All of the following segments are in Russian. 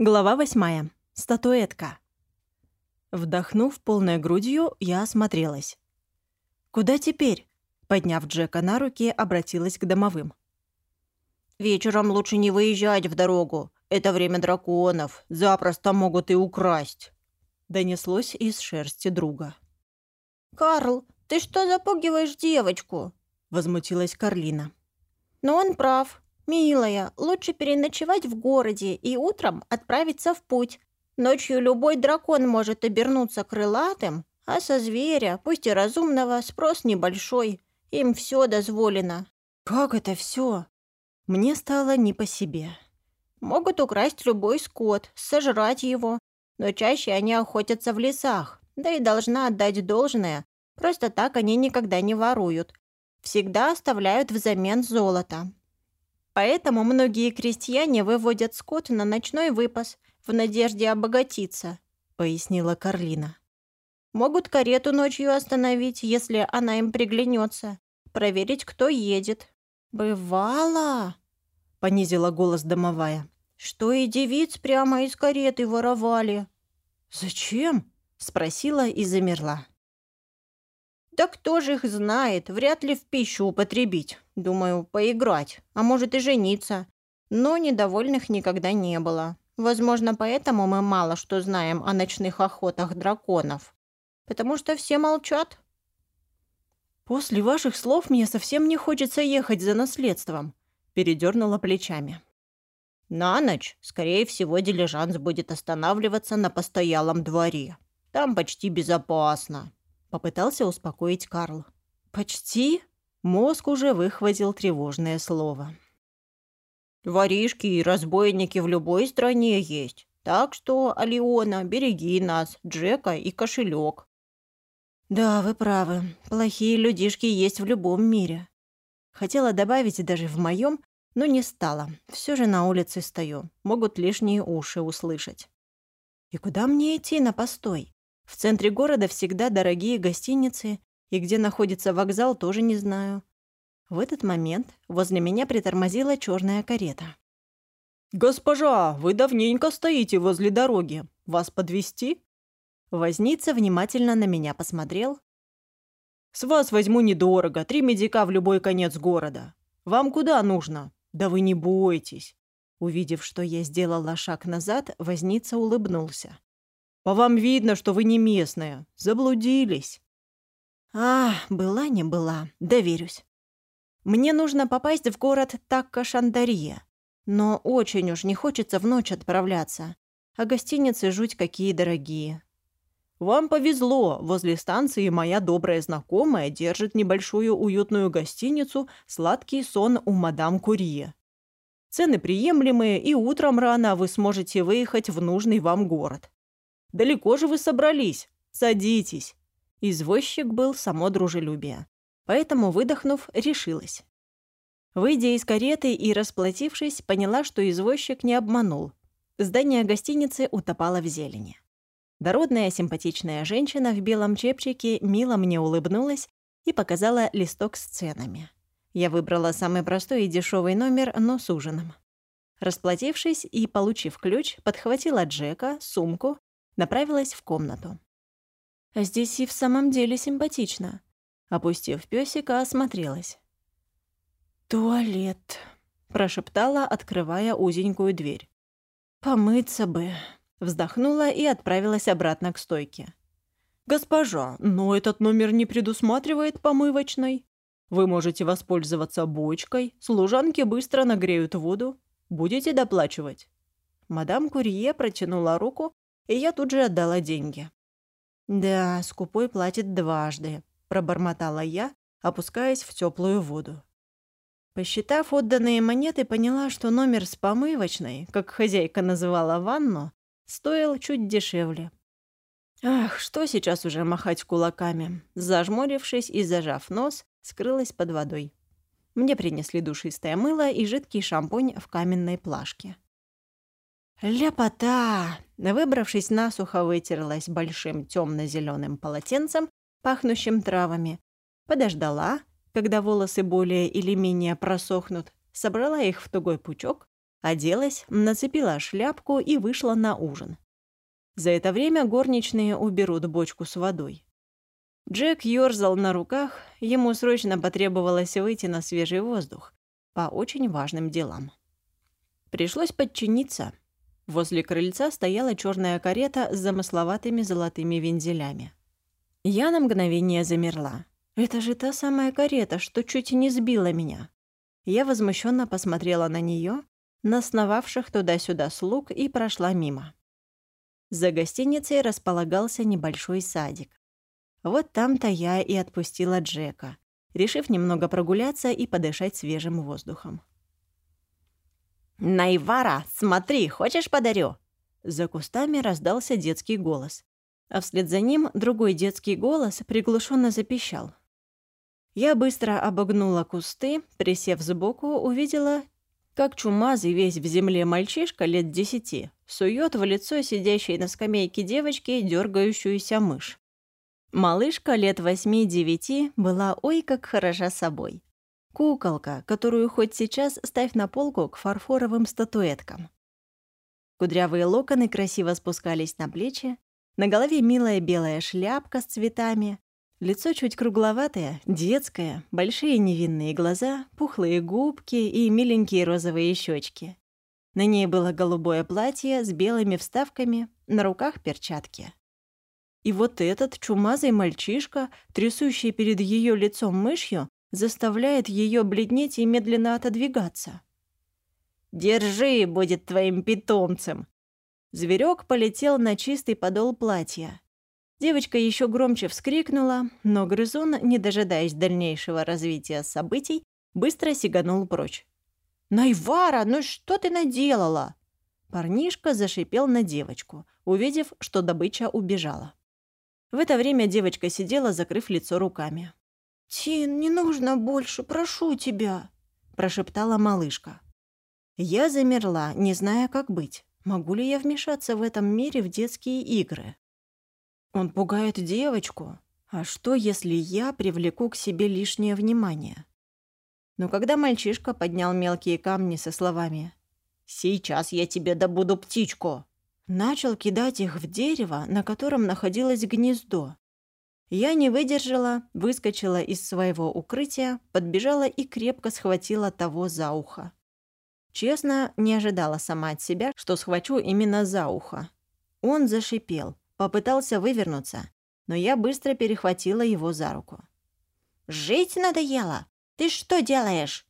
Глава восьмая. Статуэтка. Вдохнув полной грудью, я осмотрелась. «Куда теперь?» Подняв Джека на руки, обратилась к домовым. «Вечером лучше не выезжать в дорогу. Это время драконов. Запросто могут и украсть», — донеслось из шерсти друга. «Карл, ты что запугиваешь девочку?» — возмутилась Карлина. «Но он прав. Милая, лучше переночевать в городе и утром отправиться в путь. Ночью любой дракон может обернуться крылатым, а со зверя, пусть и разумного, спрос небольшой. Им все дозволено». «Как это все? Мне стало не по себе. Могут украсть любой скот, сожрать его, но чаще они охотятся в лесах, да и должна отдать должное. Просто так они никогда не воруют. Всегда оставляют взамен золото. Поэтому многие крестьяне выводят скот на ночной выпас в надежде обогатиться, пояснила Карлина. Могут карету ночью остановить, если она им приглянется, проверить, кто едет. «Бывало!» — понизила голос домовая. «Что и девиц прямо из кареты воровали». «Зачем?» — спросила и замерла. «Да кто же их знает? Вряд ли в пищу употребить. Думаю, поиграть, а может и жениться. Но недовольных никогда не было. Возможно, поэтому мы мало что знаем о ночных охотах драконов. Потому что все молчат». «После ваших слов мне совсем не хочется ехать за наследством», — передернула плечами. «На ночь, скорее всего, дилижанс будет останавливаться на постоялом дворе. Там почти безопасно», — попытался успокоить Карл. «Почти?» — мозг уже выхватил тревожное слово. «Воришки и разбойники в любой стране есть. Так что, Алиона, береги нас, Джека и кошелек. «Да, вы правы. Плохие людишки есть в любом мире». Хотела добавить даже в моем, но не стала. Все же на улице стою. Могут лишние уши услышать. И куда мне идти на постой? В центре города всегда дорогие гостиницы, и где находится вокзал, тоже не знаю. В этот момент возле меня притормозила черная карета. «Госпожа, вы давненько стоите возле дороги. Вас подвести? Возница внимательно на меня посмотрел. «С вас возьму недорого, три медика в любой конец города. Вам куда нужно? Да вы не бойтесь». Увидев, что я сделала шаг назад, возница улыбнулся. «По вам видно, что вы не местная. Заблудились». «А, была не была, доверюсь. Мне нужно попасть в город Такка-Шандария, но очень уж не хочется в ночь отправляться, а гостиницы жуть какие дорогие. Вам повезло, возле станции моя добрая знакомая держит небольшую уютную гостиницу «Сладкий сон у мадам Курье». Цены приемлемые, и утром рано вы сможете выехать в нужный вам город. Далеко же вы собрались? Садитесь. Извозчик был само дружелюбие. Поэтому, выдохнув, решилась. Выйдя из кареты и расплатившись, поняла, что извозчик не обманул. Здание гостиницы утопало в зелени. Дородная симпатичная женщина в белом чепчике мило мне улыбнулась и показала листок с ценами. Я выбрала самый простой и дешевый номер, но с ужином. Расплатившись и получив ключ, подхватила Джека, сумку, направилась в комнату. Здесь и в самом деле симпатично. Опустив пёсика, осмотрелась. «Туалет», — прошептала, открывая узенькую дверь. «Помыться бы», Вздохнула и отправилась обратно к стойке. «Госпожа, но этот номер не предусматривает помывочной. Вы можете воспользоваться бочкой, служанки быстро нагреют воду. Будете доплачивать?» Мадам Курье протянула руку, и я тут же отдала деньги. «Да, скупой платит дважды», — пробормотала я, опускаясь в теплую воду. Посчитав отданные монеты, поняла, что номер с помывочной, как хозяйка называла ванну, стоил чуть дешевле. Ах, что сейчас уже махать кулаками? Зажмурившись и зажав нос, скрылась под водой. Мне принесли душистое мыло и жидкий шампунь в каменной плашке. Ляпота! Выбравшись насухо, вытерлась большим темно-зеленым полотенцем, пахнущим травами. Подождала, когда волосы более или менее просохнут, собрала их в тугой пучок, Оделась, нацепила шляпку и вышла на ужин. За это время горничные уберут бочку с водой. Джек ёрзал на руках, ему срочно потребовалось выйти на свежий воздух по очень важным делам. Пришлось подчиниться. Возле крыльца стояла черная карета с замысловатыми золотыми вензелями. Я на мгновение замерла. Это же та самая карета, что чуть не сбила меня. Я возмущенно посмотрела на нее, на сновавших туда-сюда слуг и прошла мимо. За гостиницей располагался небольшой садик. Вот там-то я и отпустила Джека, решив немного прогуляться и подышать свежим воздухом. «Найвара, смотри, хочешь подарю?» За кустами раздался детский голос, а вслед за ним другой детский голос приглушенно запищал. Я быстро обогнула кусты, присев сбоку, увидела, как чумазый весь в земле мальчишка лет десяти сует в лицо сидящей на скамейке девочки дергающуюся мышь. Малышка лет восьми-девяти была ой как хороша собой. Куколка, которую хоть сейчас ставь на полку к фарфоровым статуэткам. Кудрявые локоны красиво спускались на плечи, на голове милая белая шляпка с цветами, лицо чуть кругловатое, детское, большие невинные глаза, пухлые губки и миленькие розовые щечки. На ней было голубое платье с белыми вставками, на руках перчатки. И вот этот чумазый мальчишка, трясущий перед ее лицом мышью, заставляет ее бледнеть и медленно отодвигаться. «Держи, будет твоим питомцем!» Зверек полетел на чистый подол платья. Девочка еще громче вскрикнула, но грызун, не дожидаясь дальнейшего развития событий, быстро сиганул прочь. «Найвара, ну что ты наделала?» Парнишка зашипел на девочку, увидев, что добыча убежала. В это время девочка сидела, закрыв лицо руками. «Тин, не нужно больше, прошу тебя», — прошептала малышка. Я замерла, не зная, как быть. Могу ли я вмешаться в этом мире в детские игры? Он пугает девочку. А что, если я привлеку к себе лишнее внимание? Но когда мальчишка поднял мелкие камни со словами «Сейчас я тебе добуду птичку», начал кидать их в дерево, на котором находилось гнездо. Я не выдержала, выскочила из своего укрытия, подбежала и крепко схватила того за ухо. Честно, не ожидала сама от себя, что схвачу именно за ухо. Он зашипел, попытался вывернуться, но я быстро перехватила его за руку. «Жить надоело! Ты что делаешь?»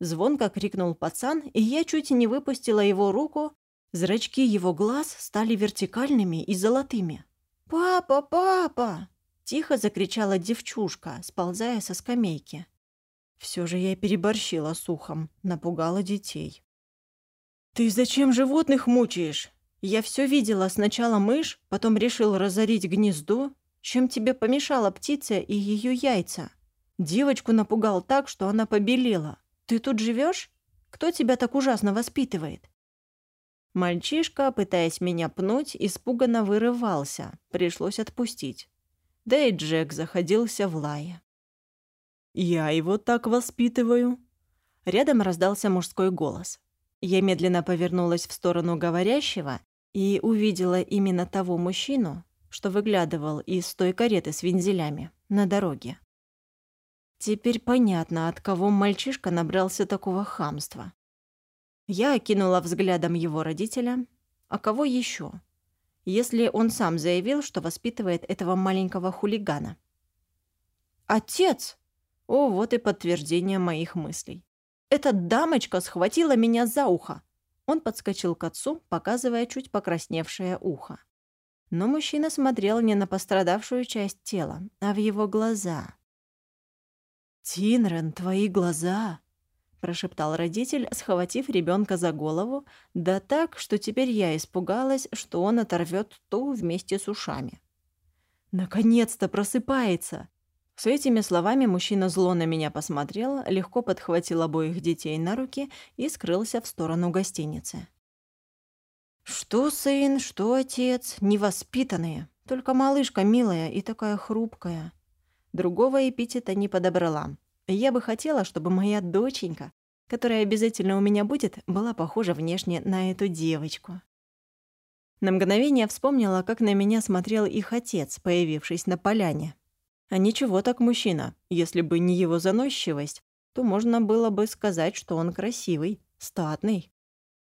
Звонко крикнул пацан, и я чуть не выпустила его руку. Зрачки его глаз стали вертикальными и золотыми. «Папа, папа!» Тихо закричала девчушка, сползая со скамейки. Все же я переборщила с ухом, напугала детей. «Ты зачем животных мучаешь? Я все видела. Сначала мышь, потом решил разорить гнездо. Чем тебе помешала птица и ее яйца? Девочку напугал так, что она побелела. Ты тут живешь? Кто тебя так ужасно воспитывает?» Мальчишка, пытаясь меня пнуть, испуганно вырывался. Пришлось отпустить. Да и Джек заходился в лае. «Я его так воспитываю». Рядом раздался мужской голос. Я медленно повернулась в сторону говорящего и увидела именно того мужчину, что выглядывал из той кареты с вензелями на дороге. Теперь понятно, от кого мальчишка набрался такого хамства. Я окинула взглядом его родителя, а кого еще? Если он сам заявил, что воспитывает этого маленького хулигана. «Отец!» О, вот и подтверждение моих мыслей. «Эта дамочка схватила меня за ухо!» Он подскочил к отцу, показывая чуть покрасневшее ухо. Но мужчина смотрел не на пострадавшую часть тела, а в его глаза. «Тинрен, твои глаза!» Прошептал родитель, схватив ребенка за голову, да так, что теперь я испугалась, что он оторвет ту вместе с ушами. «Наконец-то просыпается!» С этими словами мужчина зло на меня посмотрел, легко подхватил обоих детей на руки и скрылся в сторону гостиницы. «Что сын, что отец, невоспитанные, только малышка милая и такая хрупкая». Другого эпитета не подобрала. Я бы хотела, чтобы моя доченька которая обязательно у меня будет, была похожа внешне на эту девочку. На мгновение вспомнила, как на меня смотрел их отец, появившись на поляне. А ничего так мужчина. Если бы не его заносчивость, то можно было бы сказать, что он красивый, статный.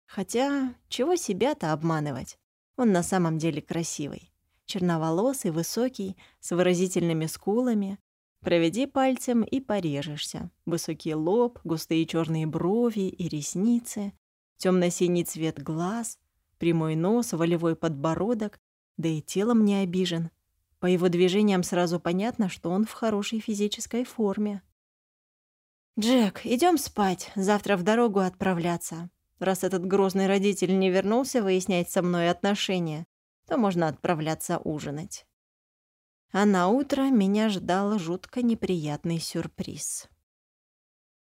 Хотя, чего себя-то обманывать? Он на самом деле красивый. Черноволосый, высокий, с выразительными скулами. Проведи пальцем и порежешься. Высокий лоб, густые черные брови и ресницы, темно синий цвет глаз, прямой нос, волевой подбородок, да и телом не обижен. По его движениям сразу понятно, что он в хорошей физической форме. «Джек, идем спать, завтра в дорогу отправляться. Раз этот грозный родитель не вернулся выяснять со мной отношения, то можно отправляться ужинать». А на утро меня ждал жутко неприятный сюрприз.